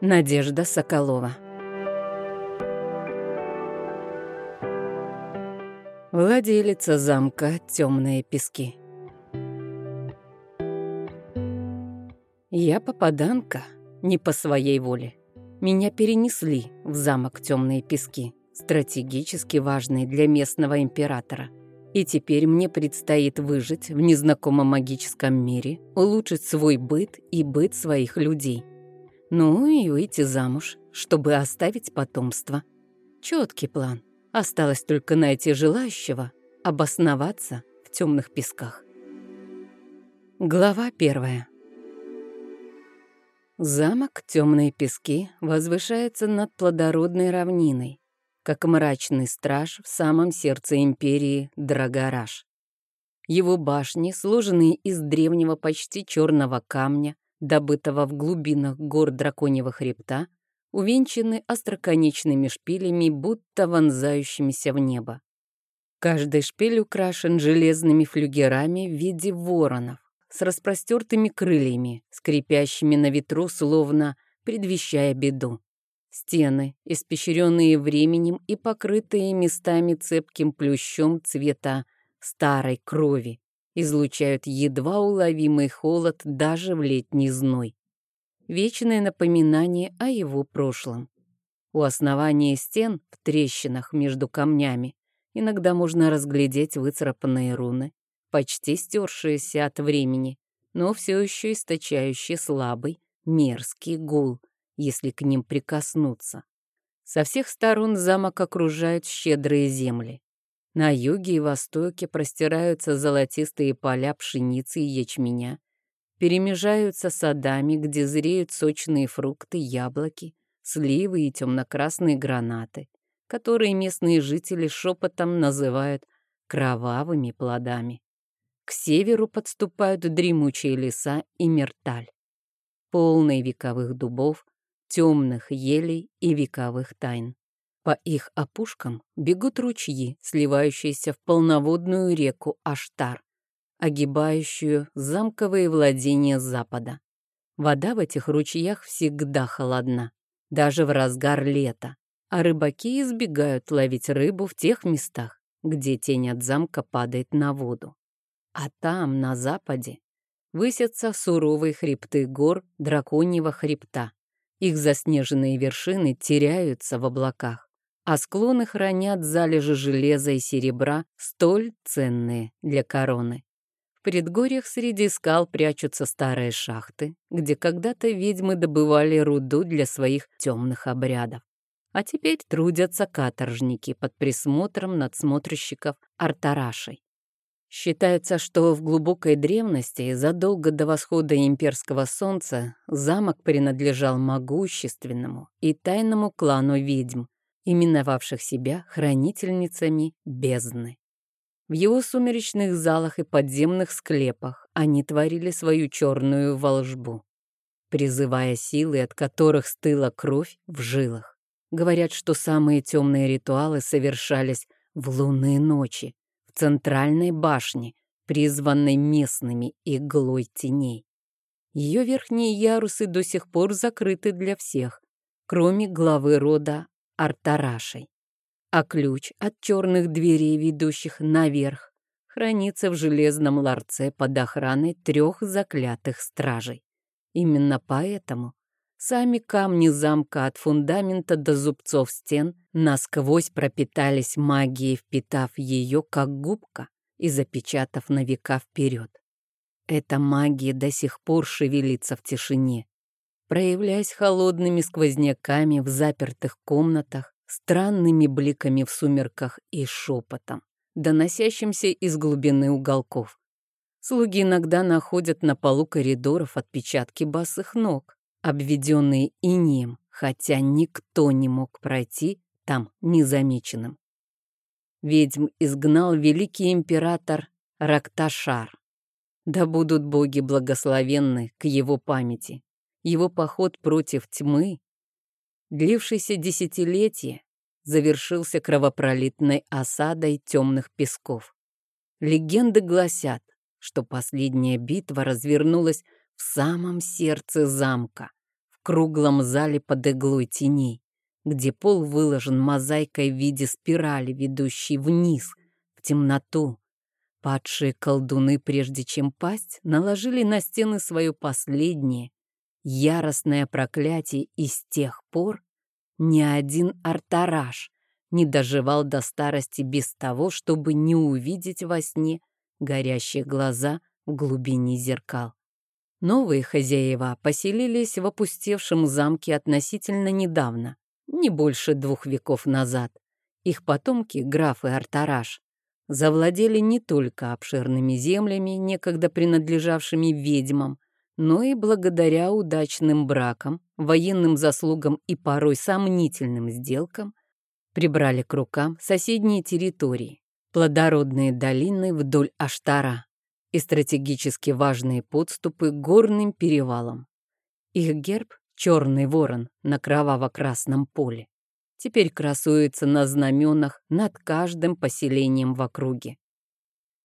Надежда Соколова Владелица замка «Темные пески» Я попаданка, не по своей воле. Меня перенесли в замок «Темные пески», стратегически важный для местного императора. И теперь мне предстоит выжить в незнакомом магическом мире, улучшить свой быт и быт своих людей – ну и выйти замуж, чтобы оставить потомство. Четкий план. Осталось только найти желающего обосноваться в темных песках. Глава первая. Замок «Темные пески» возвышается над плодородной равниной, как мрачный страж в самом сердце империи Драгораж. Его башни, сложенные из древнего почти черного камня, добытого в глубинах гор драконьего хребта, увенчаны остроконечными шпилями, будто вонзающимися в небо. Каждый шпиль украшен железными флюгерами в виде воронов с распростертыми крыльями, скрипящими на ветру, словно предвещая беду. Стены, испещренные временем и покрытые местами цепким плющом цвета старой крови, излучают едва уловимый холод даже в летний зной. Вечное напоминание о его прошлом. У основания стен, в трещинах между камнями, иногда можно разглядеть выцарапанные руны, почти стершиеся от времени, но все еще источающие слабый, мерзкий гул, если к ним прикоснуться. Со всех сторон замок окружают щедрые земли. На юге и востоке простираются золотистые поля пшеницы и ячменя, перемежаются садами, где зреют сочные фрукты, яблоки, сливы и темно-красные гранаты, которые местные жители шепотом называют кровавыми плодами. К северу подступают дремучие леса и мерталь, полные вековых дубов, темных елей и вековых тайн. По их опушкам бегут ручьи, сливающиеся в полноводную реку Аштар, огибающую замковые владения запада. Вода в этих ручьях всегда холодна, даже в разгар лета, а рыбаки избегают ловить рыбу в тех местах, где тень от замка падает на воду. А там, на западе, высятся суровые хребты гор драконьего хребта. Их заснеженные вершины теряются в облаках а склоны хранят залежи железа и серебра, столь ценные для короны. В предгорьях среди скал прячутся старые шахты, где когда-то ведьмы добывали руду для своих темных обрядов. А теперь трудятся каторжники под присмотром надсмотрщиков Артарашей. Считается, что в глубокой древности, задолго до восхода имперского солнца, замок принадлежал могущественному и тайному клану ведьм, именовавших себя хранительницами бездны. В его сумеречных залах и подземных склепах они творили свою черную волжбу, призывая силы, от которых стыла кровь в жилах. Говорят, что самые темные ритуалы совершались в лунные ночи, в центральной башне, призванной местными иглой теней. Ее верхние ярусы до сих пор закрыты для всех, кроме главы рода Артарашей. А ключ от черных дверей, ведущих наверх, хранится в железном ларце под охраной трех заклятых стражей. Именно поэтому сами камни замка от фундамента до зубцов стен насквозь пропитались магией, впитав ее как губка и запечатав на века вперед. Эта магия до сих пор шевелится в тишине, проявляясь холодными сквозняками в запертых комнатах, странными бликами в сумерках и шепотом, доносящимся из глубины уголков. Слуги иногда находят на полу коридоров отпечатки босых ног, обведенные инеем, хотя никто не мог пройти там незамеченным. Ведьм изгнал великий император Ракташар. Да будут боги благословенны к его памяти его поход против тьмы, длившийся десятилетия, завершился кровопролитной осадой темных песков. Легенды гласят, что последняя битва развернулась в самом сердце замка, в круглом зале под иглой теней, где пол выложен мозаикой в виде спирали, ведущей вниз, в темноту. Падшие колдуны, прежде чем пасть, наложили на стены свое последнее, яростное проклятие, и с тех пор ни один артараж не доживал до старости без того, чтобы не увидеть во сне горящие глаза в глубине зеркал. Новые хозяева поселились в опустевшем замке относительно недавно, не больше двух веков назад. Их потомки, графы Артараш, завладели не только обширными землями, некогда принадлежавшими ведьмам, но и благодаря удачным бракам, военным заслугам и порой сомнительным сделкам прибрали к рукам соседние территории, плодородные долины вдоль Аштара и стратегически важные подступы к горным перевалам. Их герб — черный ворон на кроваво-красном поле теперь красуется на знаменах над каждым поселением в округе.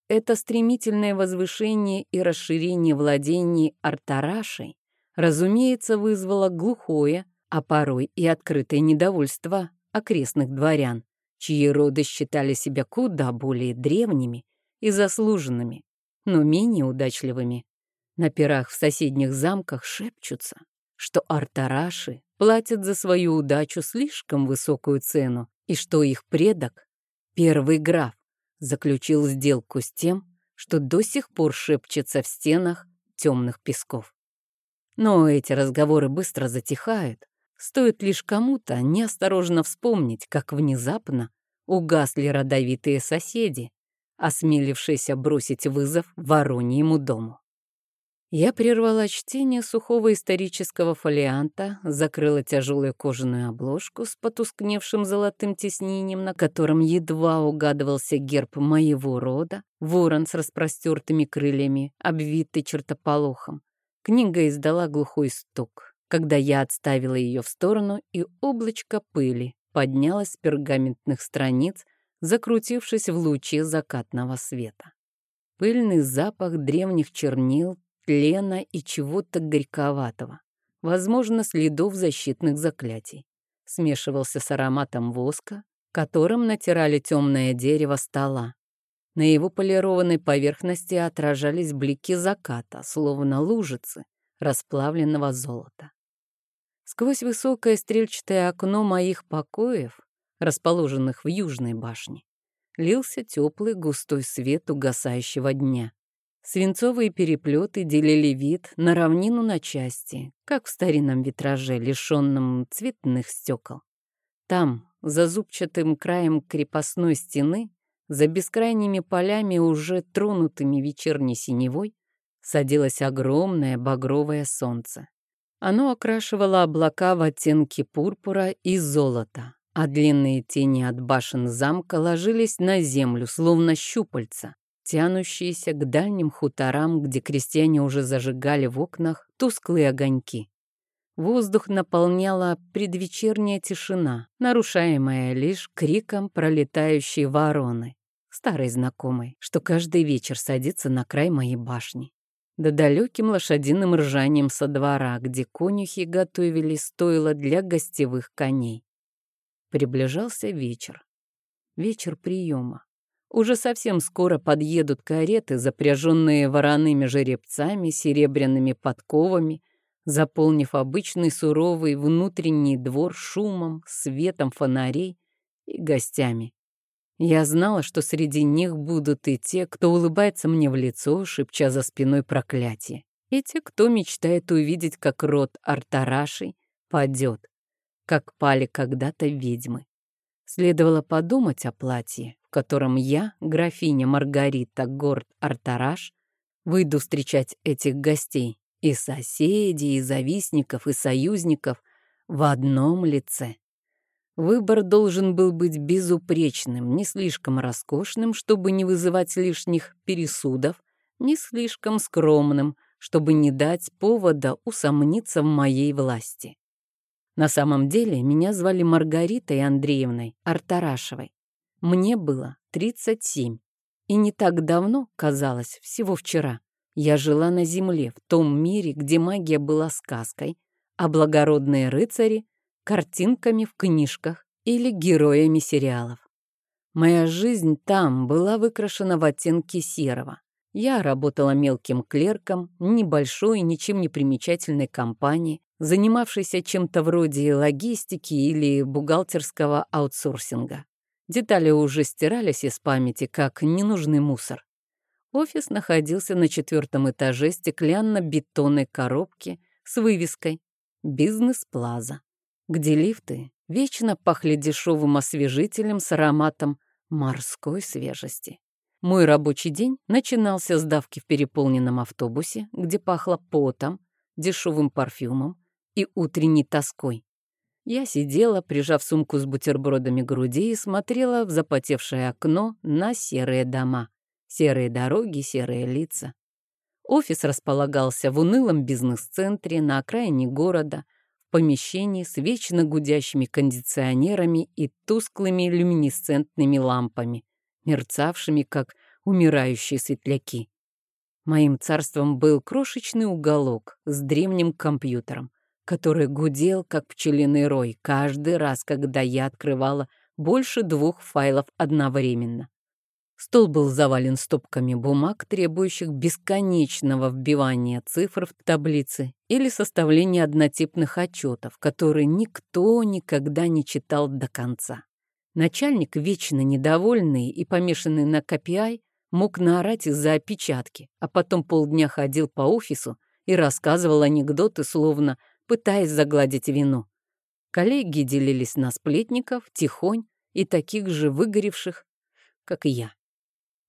Это стремительное возвышение и расширение владений Артарашей, разумеется, вызвало глухое, а порой и открытое недовольство окрестных дворян, чьи роды считали себя куда более древними и заслуженными, но менее удачливыми. На пирах в соседних замках шепчутся, что артараши платят за свою удачу слишком высокую цену, и что их предок, первый граф, заключил сделку с тем, что до сих пор шепчется в стенах темных песков. Но эти разговоры быстро затихают, стоит лишь кому-то неосторожно вспомнить, как внезапно угасли родовитые соседи, осмелившиеся бросить вызов Вороньему дому. Я прервала чтение сухого исторического фолианта, закрыла тяжелую кожаную обложку с потускневшим золотым тиснением, на котором едва угадывался герб моего рода, ворон с распростертыми крыльями, обвитый чертополохом. Книга издала глухой стук, когда я отставила ее в сторону, и облачко пыли поднялось с пергаментных страниц, закрутившись в луче закатного света. Пыльный запах древних чернил тлена и чего-то горьковатого, возможно, следов защитных заклятий. Смешивался с ароматом воска, которым натирали темное дерево стола. На его полированной поверхности отражались блики заката, словно лужицы расплавленного золота. Сквозь высокое стрельчатое окно моих покоев, расположенных в южной башне, лился теплый густой свет угасающего дня. Свинцовые переплеты делили вид на равнину на части, как в старинном витраже, лишенном цветных стекол. Там, за зубчатым краем крепостной стены, за бескрайними полями, уже тронутыми вечерней синевой, садилось огромное багровое солнце. Оно окрашивало облака в оттенки пурпура и золота, а длинные тени от башен замка ложились на землю, словно щупальца, тянущиеся к дальним хуторам, где крестьяне уже зажигали в окнах тусклые огоньки. Воздух наполняла предвечерняя тишина, нарушаемая лишь криком пролетающей вороны, старой знакомой, что каждый вечер садится на край моей башни. Да далеким лошадиным ржанием со двора, где конюхи готовили стойло для гостевых коней. Приближался вечер. Вечер приема. Уже совсем скоро подъедут кареты, запряженные вороными жеребцами, серебряными подковами, заполнив обычный суровый внутренний двор шумом, светом фонарей и гостями. Я знала, что среди них будут и те, кто улыбается мне в лицо, шепча за спиной проклятие, и те, кто мечтает увидеть, как род Артарашей падет, как пали когда-то ведьмы. Следовало подумать о платье, котором я, графиня Маргарита Горд Артараш, выйду встречать этих гостей, и соседей, и завистников, и союзников в одном лице. Выбор должен был быть безупречным, не слишком роскошным, чтобы не вызывать лишних пересудов, не слишком скромным, чтобы не дать повода усомниться в моей власти. На самом деле меня звали Маргаритой Андреевной Артарашевой. Мне было 37. И не так давно, казалось, всего вчера, я жила на Земле, в том мире, где магия была сказкой, а благородные рыцари — картинками в книжках или героями сериалов. Моя жизнь там была выкрашена в оттенки серого. Я работала мелким клерком небольшой, ничем не примечательной компании, занимавшейся чем-то вроде логистики или бухгалтерского аутсорсинга. Детали уже стирались из памяти, как ненужный мусор. Офис находился на четвертом этаже стеклянно-бетонной коробки с вывеской «Бизнес-плаза», где лифты вечно пахли дешевым освежителем с ароматом морской свежести. Мой рабочий день начинался с давки в переполненном автобусе, где пахло потом, дешевым парфюмом и утренней тоской. Я сидела, прижав сумку с бутербродами груди и смотрела в запотевшее окно на серые дома, серые дороги, серые лица. Офис располагался в унылом бизнес-центре на окраине города, помещении с вечно гудящими кондиционерами и тусклыми люминесцентными лампами, мерцавшими, как умирающие светляки. Моим царством был крошечный уголок с древним компьютером, который гудел, как пчелиный рой, каждый раз, когда я открывала больше двух файлов одновременно. Стол был завален стопками бумаг, требующих бесконечного вбивания цифр в таблицы или составления однотипных отчетов, которые никто никогда не читал до конца. Начальник, вечно недовольный и помешанный на KPI, мог наорать из-за опечатки, а потом полдня ходил по офису и рассказывал анекдоты, словно пытаясь загладить вину. Коллеги делились на сплетников, тихонь и таких же выгоревших, как и я.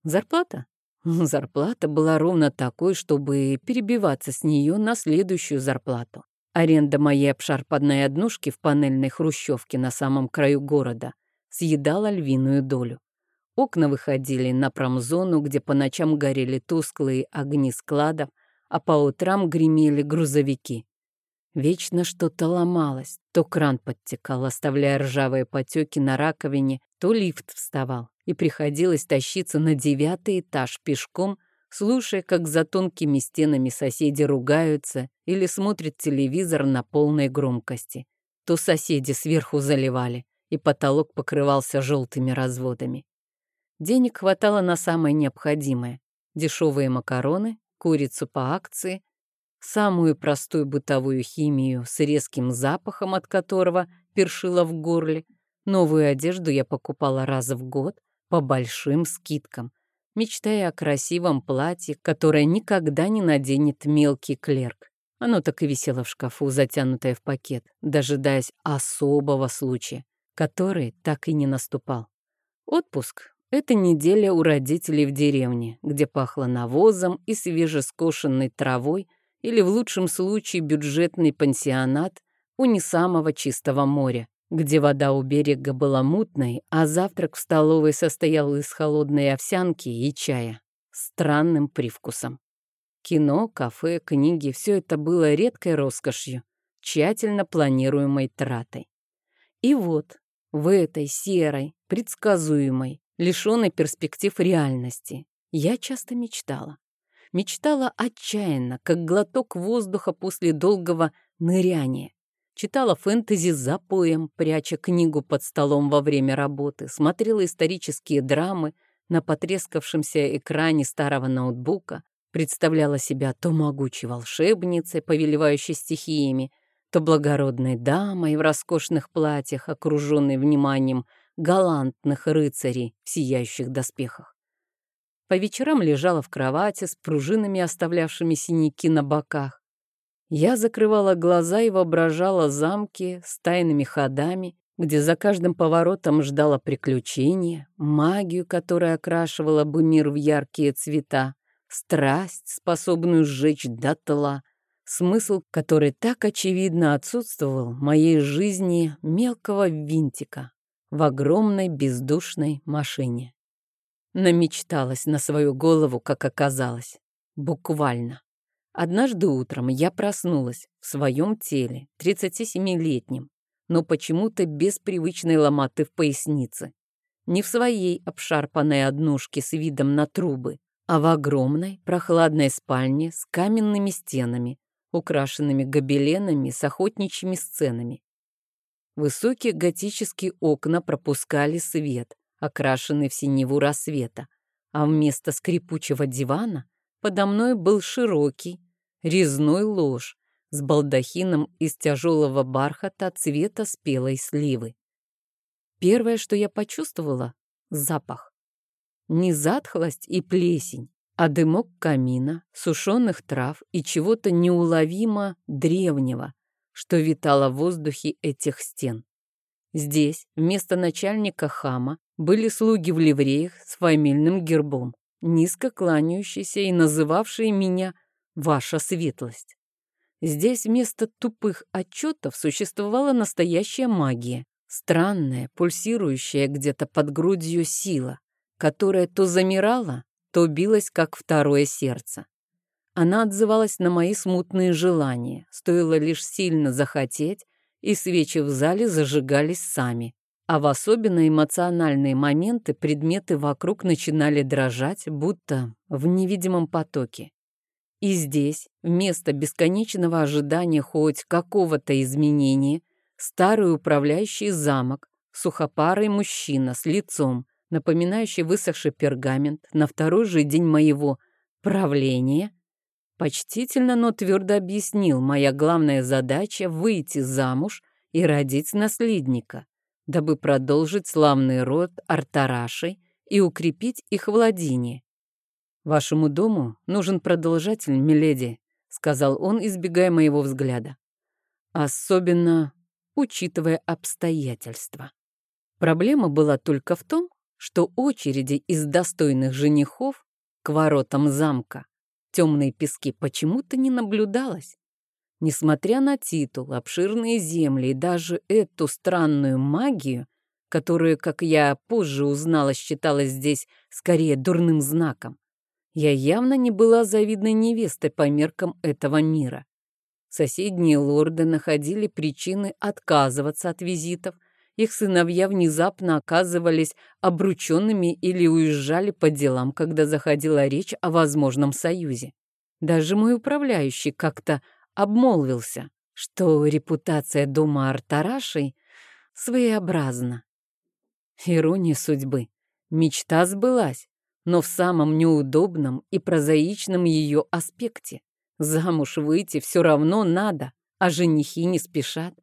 Зарплата? Зарплата была ровно такой, чтобы перебиваться с нее на следующую зарплату. Аренда моей обшарпанной однушки в панельной хрущевке на самом краю города съедала львиную долю. Окна выходили на промзону, где по ночам горели тусклые огни складов, а по утрам гремели грузовики. Вечно что-то ломалось, то кран подтекал, оставляя ржавые потеки на раковине, то лифт вставал и приходилось тащиться на девятый этаж пешком, слушая, как за тонкими стенами соседи ругаются или смотрят телевизор на полной громкости. То соседи сверху заливали, и потолок покрывался желтыми разводами. Денег хватало на самое необходимое. Дешевые макароны, курицу по акции, самую простую бытовую химию с резким запахом, от которого першило в горле. Новую одежду я покупала раз в год, по большим скидкам, мечтая о красивом платье, которое никогда не наденет мелкий клерк. Оно так и висело в шкафу, затянутое в пакет, дожидаясь особого случая, который так и не наступал. Отпуск — это неделя у родителей в деревне, где пахло навозом и свежескошенной травой, или в лучшем случае бюджетный пансионат у не самого чистого моря, где вода у берега была мутной, а завтрак в столовой состоял из холодной овсянки и чая с странным привкусом. Кино, кафе, книги — все это было редкой роскошью, тщательно планируемой тратой. И вот в этой серой, предсказуемой, лишенной перспектив реальности я часто мечтала. Мечтала отчаянно, как глоток воздуха после долгого ныряния. Читала фэнтези за поем, пряча книгу под столом во время работы, смотрела исторические драмы на потрескавшемся экране старого ноутбука, представляла себя то могучей волшебницей, повелевающей стихиями, то благородной дамой в роскошных платьях, окруженной вниманием галантных рыцарей в сияющих доспехах. По вечерам лежала в кровати с пружинами, оставлявшими синяки на боках, я закрывала глаза и воображала замки с тайными ходами, где за каждым поворотом ждала приключения, магию, которая окрашивала бы мир в яркие цвета, страсть, способную сжечь дотла, смысл, который так очевидно отсутствовал в моей жизни мелкого винтика в огромной бездушной машине. Намечталась на свою голову, как оказалось. Буквально. Однажды утром я проснулась в своем теле, 37-летнем, но почему-то без привычной ломоты в пояснице. Не в своей обшарпанной однушке с видом на трубы, а в огромной прохладной спальне с каменными стенами, украшенными гобеленами с охотничьими сценами. Высокие готические окна пропускали свет, окрашенный в синеву рассвета, а вместо скрипучего дивана подо мной был широкий, резной ложь с балдахином из тяжелого бархата цвета спелой сливы. Первое, что я почувствовала — запах. Не затхлость и плесень, а дымок камина, сушеных трав и чего-то неуловимо древнего, что витало в воздухе этих стен. Здесь вместо начальника хама были слуги в ливреях с фамильным гербом, низко кланяющиеся и называвшие меня «Ваша светлость». Здесь вместо тупых отчетов существовала настоящая магия, странная, пульсирующая где-то под грудью сила, которая то замирала, то билась, как второе сердце. Она отзывалась на мои смутные желания, стоило лишь сильно захотеть, и свечи в зале зажигались сами. А в особенно эмоциональные моменты предметы вокруг начинали дрожать, будто в невидимом потоке. И здесь, вместо бесконечного ожидания хоть какого-то изменения, старый управляющий замок, сухопарый мужчина с лицом, напоминающий высохший пергамент на второй же день моего правления, Почтительно, но твердо объяснил, моя главная задача — выйти замуж и родить наследника, дабы продолжить славный род Артарашей и укрепить их владение. «Вашему дому нужен продолжатель, миледи», — сказал он, избегая моего взгляда. «Особенно учитывая обстоятельства». Проблема была только в том, что очереди из достойных женихов к воротам замка темные пески почему-то не наблюдалось. Несмотря на титул, обширные земли и даже эту странную магию, которую, как я позже узнала, считалась здесь скорее дурным знаком, я явно не была завидной невестой по меркам этого мира. Соседние лорды находили причины отказываться от визитов, их сыновья внезапно оказывались обрученными или уезжали по делам, когда заходила речь о возможном союзе. Даже мой управляющий как-то обмолвился, что репутация дома Артарашей своеобразна. Ирония судьбы. Мечта сбылась, но в самом неудобном и прозаичном ее аспекте. Замуж выйти все равно надо, а женихи не спешат.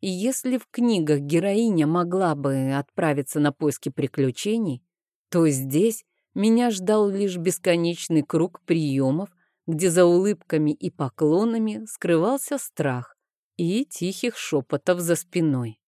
И если в книгах героиня могла бы отправиться на поиски приключений, то здесь меня ждал лишь бесконечный круг приемов, где за улыбками и поклонами скрывался страх и тихих шепотов за спиной.